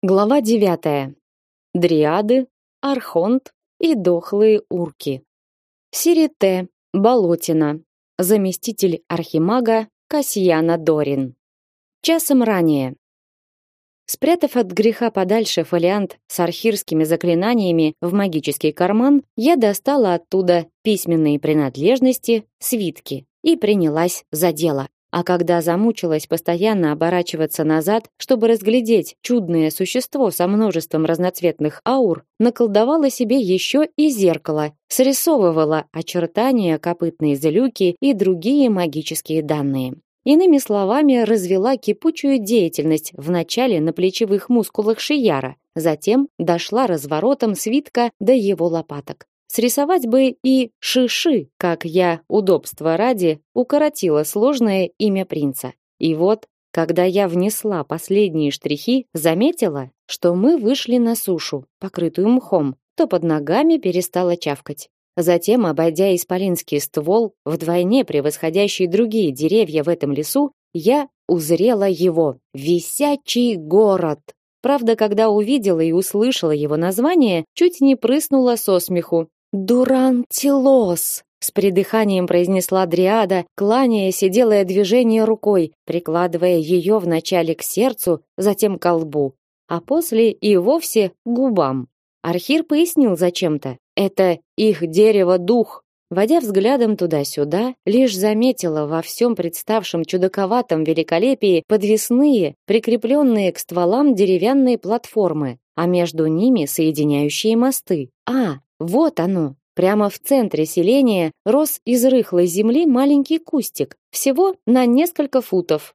Глава 9. Дриады, архонт и дохлые урки. Сирите, Болотина. Заместитель архимага Касьяна Дорин. Часом ранее. Спрятав от греха подальше фолиант с архирскими заклинаниями в магический карман, я достала оттуда письменные принадлежности, свитки и принялась за дело. А когда замучилась постоянно оборачиваться назад, чтобы разглядеть чудное существо со множеством разноцветных аур, наколдовала себе еще и зеркало, срисовывала очертания копытной злюки и другие магические данные. Иными словами, развела кипучую деятельность вначале на плечевых мускулах Шияра, затем дошла разворотом свитка до его лопаток. Срисовать бы и Шиши, как я, удобства ради, укоротила сложное имя принца. И вот, когда я внесла последние штрихи, заметила, что мы вышли на сушу, покрытую мхом, то под ногами перестала чавкать. Затем, обойдя исполинский ствол, вдвойне превосходящий другие деревья в этом лесу, я узрела его — висячий город. Правда, когда увидела и услышала его название, чуть не прыснула со смеху. «Дурантилос!» — с придыханием произнесла Дриада, кланяясь и делая движение рукой, прикладывая ее вначале к сердцу, затем к лбу, а после и вовсе к губам. Архир пояснил зачем-то. Это их дерево-дух. Водя взглядом туда-сюда, лишь заметила во всем представшем чудаковатом великолепии подвесные, прикрепленные к стволам деревянные платформы, а между ними соединяющие мосты. А, вот оно. Прямо в центре селения рос из рыхлой земли маленький кустик, всего на несколько футов.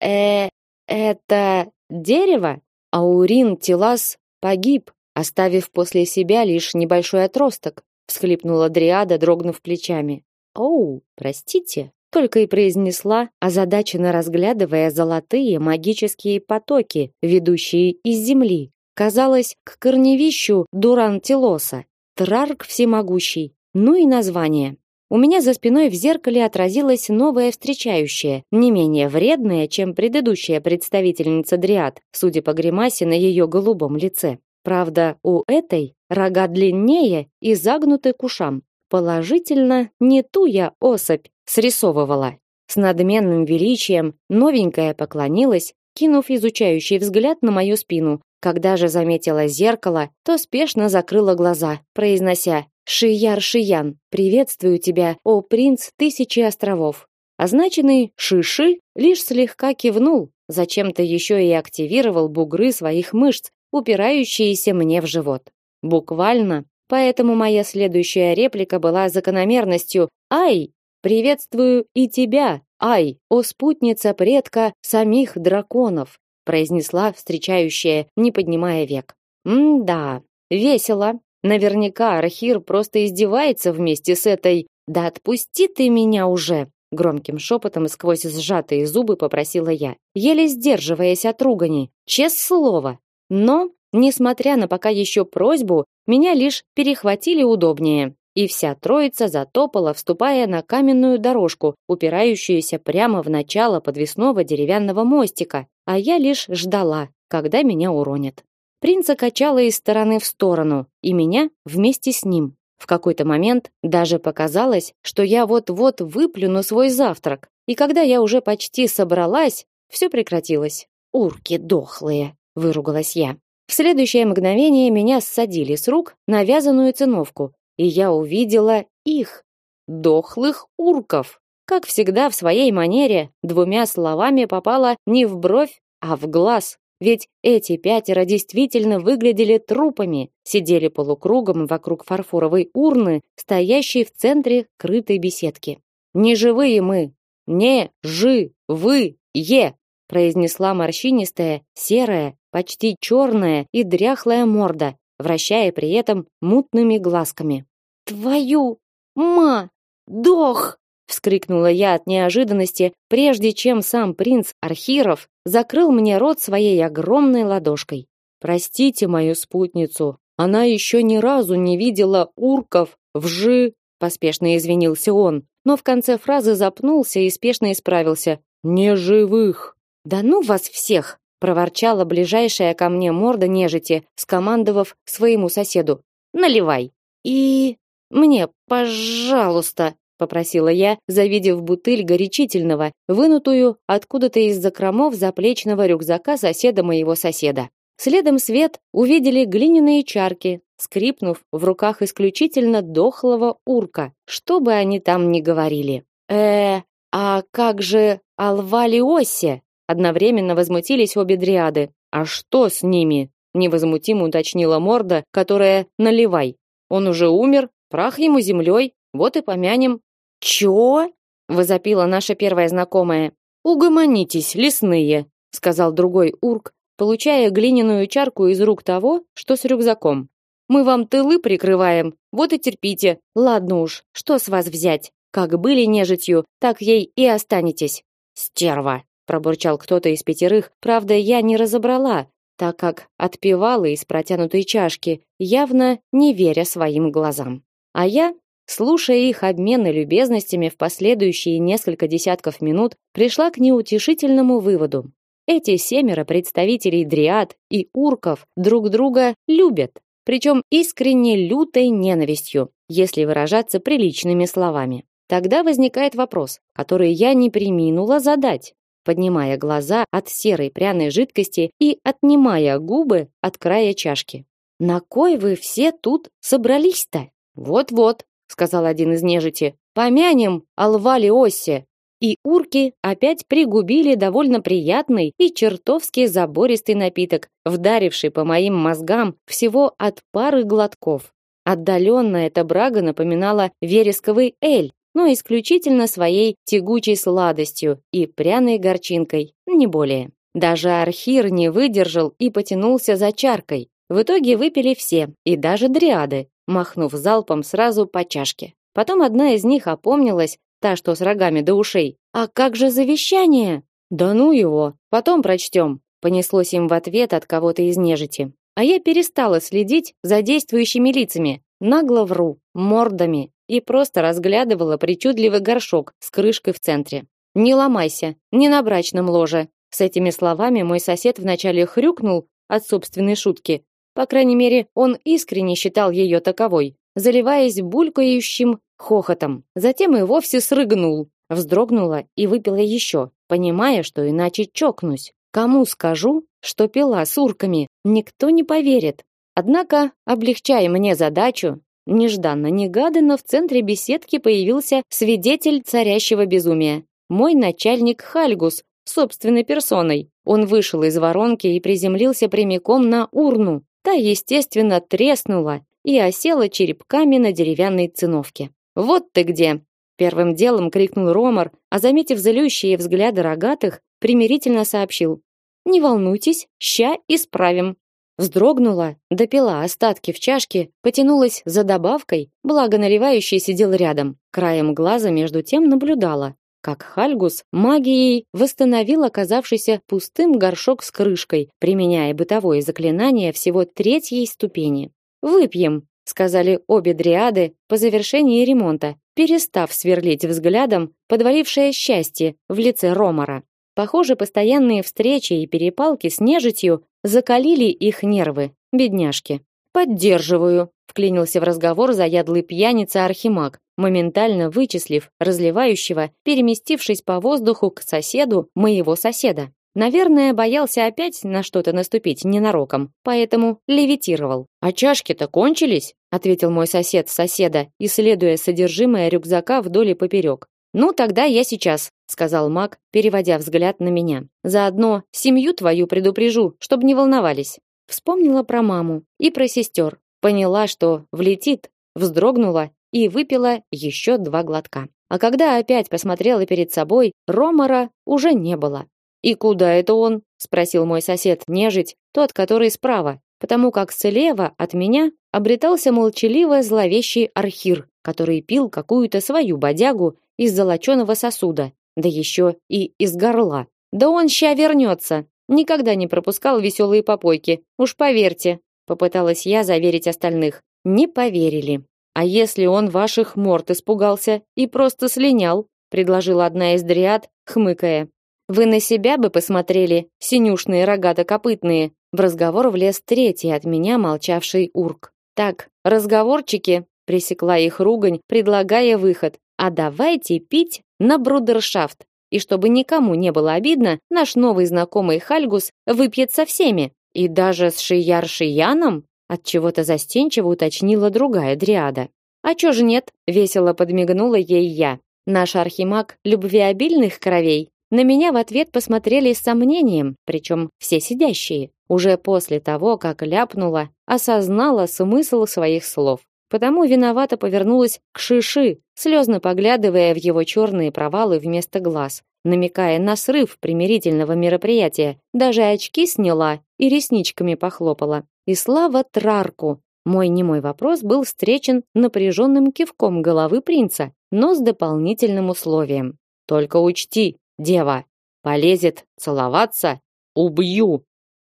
Э, это дерево? Аурин Тилас погиб, оставив после себя лишь небольшой отросток, всхлипнула Дриада, дрогнув плечами. Оу, простите, только и произнесла, озадаченно разглядывая золотые магические потоки, ведущие из земли. Казалось, к корневищу Дурантилоса Трарк всемогущий. Ну и название. У меня за спиной в зеркале отразилась новая встречающая, не менее вредная, чем предыдущая представительница Дриад, судя по гримасе на ее голубом лице. Правда, у этой рога длиннее и загнуты к ушам. Положительно, не ту я особь срисовывала. С надменным величием новенькая поклонилась, кинув изучающий взгляд на мою спину, когда же заметила зеркало, то спешно закрыла глаза, произнося «Шияр Шиян, приветствую тебя, о принц тысячи островов». Означенный Шиши лишь слегка кивнул, зачем-то еще и активировал бугры своих мышц, упирающиеся мне в живот. Буквально. Поэтому моя следующая реплика была закономерностью «Ай, приветствую и тебя, Ай, о спутница предка самих драконов, произнесла встречающая, не поднимая век. М-да, весело. Наверняка Архир просто издевается вместе с этой. Да отпусти ты меня уже, громким шепотом сквозь сжатые зубы попросила я, еле сдерживаясь от ругани. Честное слово. Но, несмотря на пока еще просьбу, меня лишь перехватили удобнее и вся троица затопала, вступая на каменную дорожку, упирающуюся прямо в начало подвесного деревянного мостика, а я лишь ждала, когда меня уронят. Принца качало из стороны в сторону, и меня вместе с ним. В какой-то момент даже показалось, что я вот-вот выплюну свой завтрак, и когда я уже почти собралась, все прекратилось. «Урки дохлые!» — выругалась я. В следующее мгновение меня ссадили с рук на вязаную циновку, и я увидела их, дохлых урков. Как всегда в своей манере, двумя словами попала не в бровь, а в глаз. Ведь эти пятеро действительно выглядели трупами, сидели полукругом вокруг фарфоровой урны, стоящей в центре крытой беседки. «Не живые мы! Не жи-вы-е!» произнесла морщинистая, серая, почти черная и дряхлая морда, вращая при этом мутными глазками. «Твою! Ма! Дох!» вскрикнула я от неожиданности, прежде чем сам принц Архиров закрыл мне рот своей огромной ладошкой. Простите мою спутницу, она еще ни разу не видела урков в жи, поспешно извинился он, но в конце фразы запнулся и спешно исправился. Не живых. Да ну вас всех, проворчала ближайшая ко мне морда нежити, скомандовав своему соседу: "Наливай". И мне, пожалуйста, попросила я, завидев бутыль горячительного, вынутую откуда-то из закромов заплечного рюкзака соседа моего соседа. Следом свет увидели глиняные чарки, скрипнув в руках исключительно дохлого урка, что бы они там ни говорили. Э, а как же Алвалиосе? Одновременно возмутились обе дриады. А что с ними? невозмутимо уточнила морда, которая наливай. Он уже умер, прах ему землей, вот и помянем. Чё? возопила наша первая знакомая. Угомонитесь, лесные, сказал другой урк, получая глиняную чарку из рук того, что с рюкзаком. Мы вам тылы прикрываем, вот и терпите. Ладно уж, что с вас взять? Как были нежитью, так ей и останетесь. Стерва, пробурчал кто-то из пятерых. Правда, я не разобрала, так как отпивала из протянутой чашки, явно не веря своим глазам. А я, слушая их обмены любезностями в последующие несколько десятков минут, пришла к неутешительному выводу. Эти семеро представителей дриад и урков друг друга любят, причем искренне лютой ненавистью, если выражаться приличными словами. Тогда возникает вопрос, который я не приминула задать, поднимая глаза от серой пряной жидкости и отнимая губы от края чашки. На кой вы все тут собрались-то? Вот-вот, сказал один из нежити. Помянем Алвали Оссе. И урки опять пригубили довольно приятный и чертовски забористый напиток, вдаривший по моим мозгам всего от пары глотков. Отдаленно эта брага напоминала вересковый эль, но исключительно своей тягучей сладостью и пряной горчинкой, не более. Даже архир не выдержал и потянулся за чаркой. В итоге выпили все, и даже дриады, махнув залпом сразу по чашке. Потом одна из них опомнилась, та, что с рогами до ушей. «А как же завещание?» «Да ну его, потом прочтем», понеслось им в ответ от кого-то из нежити. А я перестала следить за действующими лицами, нагло вру, мордами, и просто разглядывала причудливый горшок с крышкой в центре. «Не ломайся, не на брачном ложе». С этими словами мой сосед вначале хрюкнул от собственной шутки. По крайней мере, он искренне считал ее таковой, заливаясь булькающим хохотом. Затем и вовсе срыгнул, вздрогнула и выпила еще, понимая, что иначе чокнусь. Кому скажу, что пила с урками, никто не поверит. Однако, облегчая мне задачу, Нежданно-негаданно в центре беседки появился свидетель царящего безумия. Мой начальник Хальгус, собственной персоной. Он вышел из воронки и приземлился прямиком на урну. Та, естественно, треснула и осела черепками на деревянной циновке. «Вот ты где!» Первым делом крикнул Ромар, а заметив злющие взгляды рогатых, примирительно сообщил. «Не волнуйтесь, ща исправим». Вздрогнула, допила остатки в чашке, потянулась за добавкой, благо наливающий сидел рядом. Краем глаза между тем наблюдала, как Хальгус магией восстановил оказавшийся пустым горшок с крышкой, применяя бытовое заклинание всего третьей ступени. «Выпьем», — сказали обе дриады по завершении ремонта, перестав сверлить взглядом подвалившее счастье в лице Ромара. Похоже, постоянные встречи и перепалки с нежитью закалили их нервы, бедняжки. Поддерживаю, вклинился в разговор заядлый пьяница Архимаг, моментально вычислив разливающего, переместившись по воздуху к соседу моего соседа. Наверное, боялся опять на что-то наступить ненароком, поэтому левитировал. А чашки-то кончились, ответил мой сосед соседа, исследуя содержимое рюкзака вдоль и поперек. Ну тогда я сейчас, сказал Мак, переводя взгляд на меня. Заодно семью твою предупрежу, чтобы не волновались. Вспомнила про маму и про сестер. Поняла, что влетит, вздрогнула и выпила еще два глотка. А когда опять посмотрела перед собой, Ромара уже не было. И куда это он? спросил мой сосед нежить, тот, который справа, потому как слева от меня обретался молчаливо зловещий архир, который пил какую-то свою бодягу из золоченого сосуда, да еще и из горла. Да он ща вернется. Никогда не пропускал веселые попойки. Уж поверьте, попыталась я заверить остальных. Не поверили. А если он ваших морд испугался и просто слинял, предложила одна из дриад, хмыкая. Вы на себя бы посмотрели, синюшные рогато-копытные. В разговор влез третий от меня молчавший урк. Так, разговорчики, пресекла их ругань, предлагая выход. А давайте пить на брудершафт. И чтобы никому не было обидно, наш новый знакомый Хальгус выпьет со всеми. И даже с Шияр-Шияном? От чего-то застенчиво уточнила другая дриада. А чё же нет? Весело подмигнула ей я. Наш архимаг любвеобильных кровей. На меня в ответ посмотрели с сомнением, причем все сидящие. Уже после того, как ляпнула, осознала смысл своих слов. Потому виновато повернулась к Шиши, слезно поглядывая в его черные провалы вместо глаз, намекая на срыв примирительного мероприятия. Даже очки сняла и ресничками похлопала. И слава Трарку, мой немой вопрос был встречен напряженным кивком головы принца, но с дополнительным условием. Только учти, дева, полезет целоваться, убью.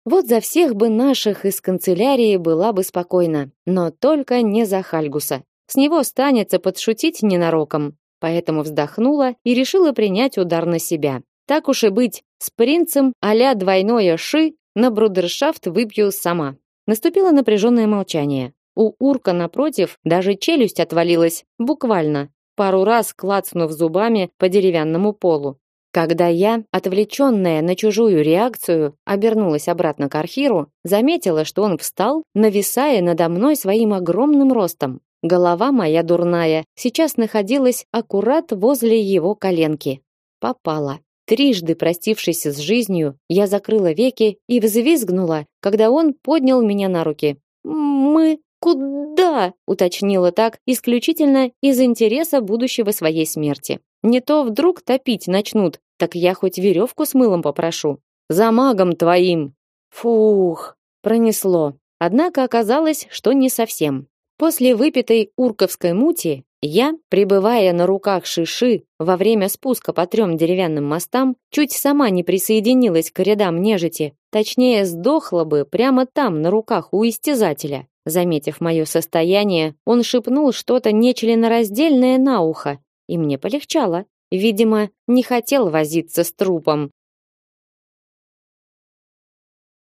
Вот за всех бы наших из канцелярии была бы спокойна, но только не за Хальгуса. С него станется подшутить ненароком. Поэтому вздохнула и решила принять удар на себя. Так уж и быть, с принцем а двойное ши на брудершафт выпью сама. Наступило напряженное молчание. У урка напротив даже челюсть отвалилась, буквально, пару раз клацнув зубами по деревянному полу. Когда я, отвлеченная на чужую реакцию, обернулась обратно к Архиру, заметила, что он встал, нависая надо мной своим огромным ростом. Голова моя дурная сейчас находилась аккурат возле его коленки. Попала. Трижды простившись с жизнью, я закрыла веки и взвизгнула, когда он поднял меня на руки. «Мы куда?» — уточнила так исключительно из интереса будущего своей смерти. Не то вдруг топить начнут, так я хоть веревку с мылом попрошу. За магом твоим. Фух, пронесло. Однако оказалось, что не совсем. После выпитой урковской мути я, пребывая на руках Шиши во время спуска по трем деревянным мостам, чуть сама не присоединилась к рядам нежити, точнее, сдохла бы прямо там, на руках у истязателя. Заметив мое состояние, он шепнул что-то нечленораздельное на ухо, и мне полегчало. Видимо, не хотел возиться с трупом.